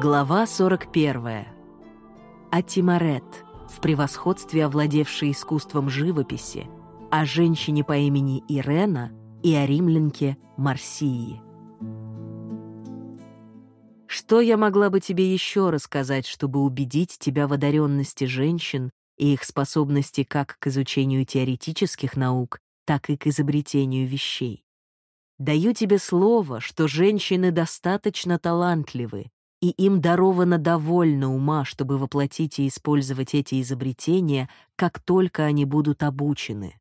Глава 41. О Тимарет, в превосходстве овладевшей искусством живописи, о женщине по имени Ирена и о римлянке Марсии. Что я могла бы тебе еще рассказать, чтобы убедить тебя в одаренности женщин и их способности как к изучению теоретических наук, так и к изобретению вещей? Даю тебе слово, что женщины достаточно талантливы, и им даровано довольно ума, чтобы воплотить и использовать эти изобретения, как только они будут обучены.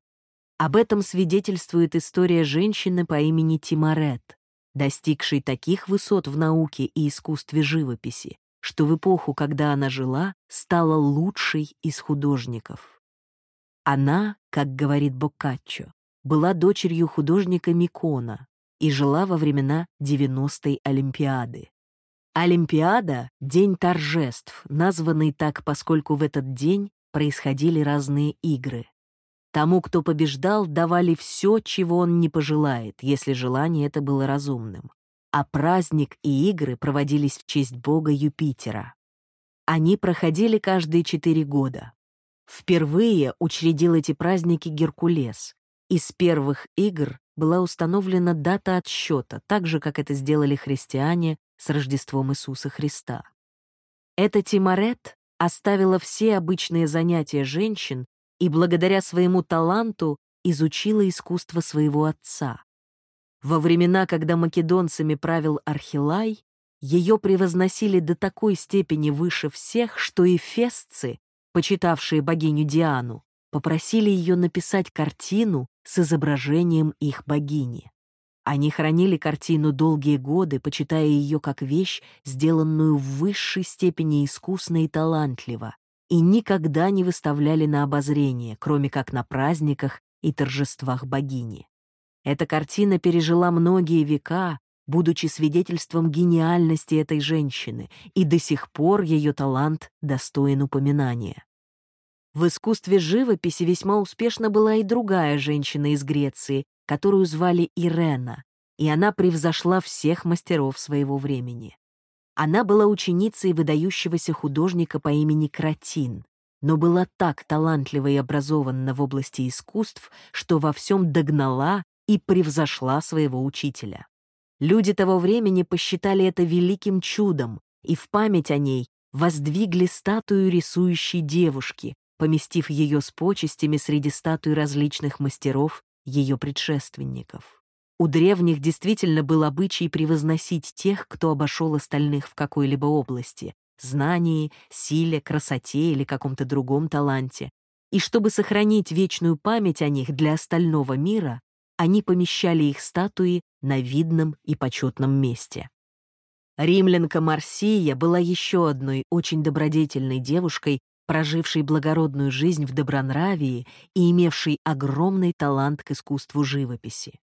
Об этом свидетельствует история женщины по имени Тимарет, достигшей таких высот в науке и искусстве живописи, что в эпоху, когда она жила, стала лучшей из художников. Она, как говорит Боккаччо, была дочерью художника Микона и жила во времена 90-й Олимпиады. Олимпиада — день торжеств, названный так, поскольку в этот день происходили разные игры. Тому, кто побеждал, давали все, чего он не пожелает, если желание это было разумным. А праздник и игры проводились в честь бога Юпитера. Они проходили каждые четыре года. Впервые учредил эти праздники Геркулес. Из первых игр была установлена дата отсчета, так же, как это сделали христиане с Рождеством Иисуса Христа. Эта Тимарет оставила все обычные занятия женщин и благодаря своему таланту изучила искусство своего отца. Во времена, когда македонцами правил Архилай, ее превозносили до такой степени выше всех, что эфесцы, почитавшие богиню Диану, попросили ее написать картину с изображением их богини. Они хранили картину долгие годы, почитая ее как вещь, сделанную в высшей степени искусно и талантливо, и никогда не выставляли на обозрение, кроме как на праздниках и торжествах богини. Эта картина пережила многие века, будучи свидетельством гениальности этой женщины, и до сих пор ее талант достоин упоминания. В искусстве живописи весьма успешна была и другая женщина из Греции, которую звали Ирена, и она превзошла всех мастеров своего времени. Она была ученицей выдающегося художника по имени Кратин, но была так талантлива и образована в области искусств, что во всем догнала и превзошла своего учителя. Люди того времени посчитали это великим чудом и в память о ней воздвигли статую рисующей девушки, поместив ее с почестями среди статуй различных мастеров ее предшественников. У древних действительно был обычай превозносить тех, кто обошел остальных в какой-либо области — знании, силе, красоте или каком-то другом таланте. И чтобы сохранить вечную память о них для остального мира, они помещали их статуи на видном и почетном месте. Римлянка Марсия была еще одной очень добродетельной девушкой, прожившей благородную жизнь в добронравии и имевшей огромный талант к искусству живописи.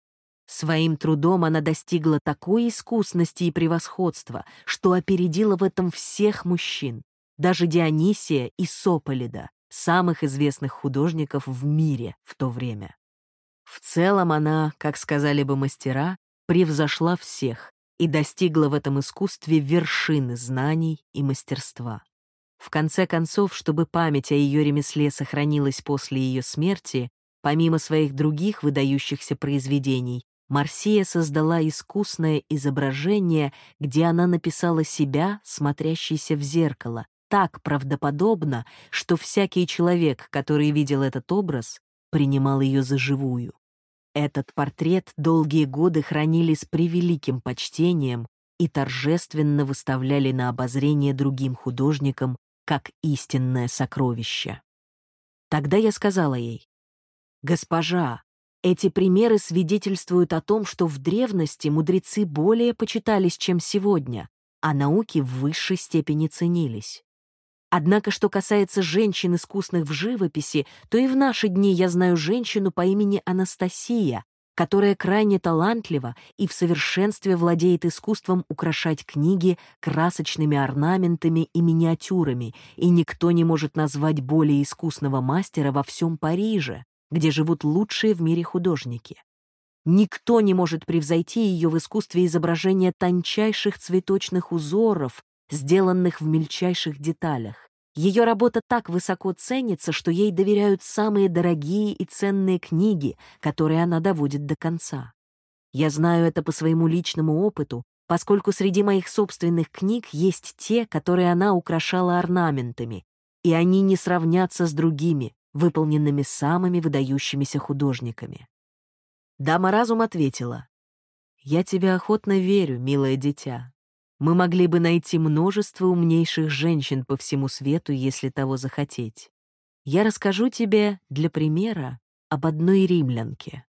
Своим трудом она достигла такой искусности и превосходства, что опередила в этом всех мужчин, даже Дионисия и Сополида, самых известных художников в мире в то время. В целом она, как сказали бы мастера, превзошла всех и достигла в этом искусстве вершины знаний и мастерства. В конце концов, чтобы память о ее ремесле сохранилась после ее смерти, помимо своих других выдающихся произведений, Марсия создала искусное изображение, где она написала себя, смотрящейся в зеркало, так правдоподобно, что всякий человек, который видел этот образ, принимал ее за живую. Этот портрет долгие годы хранили с превеликим почтением и торжественно выставляли на обозрение другим художникам как истинное сокровище. Тогда я сказала ей, «Госпожа, эти примеры свидетельствуют о том, что в древности мудрецы более почитались, чем сегодня, а науки в высшей степени ценились. Однако, что касается женщин, искусных в живописи, то и в наши дни я знаю женщину по имени Анастасия, которая крайне талантлива и в совершенстве владеет искусством украшать книги красочными орнаментами и миниатюрами, и никто не может назвать более искусного мастера во всем Париже, где живут лучшие в мире художники. Никто не может превзойти ее в искусстве изображения тончайших цветочных узоров, сделанных в мельчайших деталях. Ее работа так высоко ценится, что ей доверяют самые дорогие и ценные книги, которые она доводит до конца. Я знаю это по своему личному опыту, поскольку среди моих собственных книг есть те, которые она украшала орнаментами, и они не сравнятся с другими, выполненными самыми выдающимися художниками. Дама разум ответила, «Я тебе охотно верю, милое дитя. Мы могли бы найти множество умнейших женщин по всему свету, если того захотеть. Я расскажу тебе, для примера, об одной римлянке.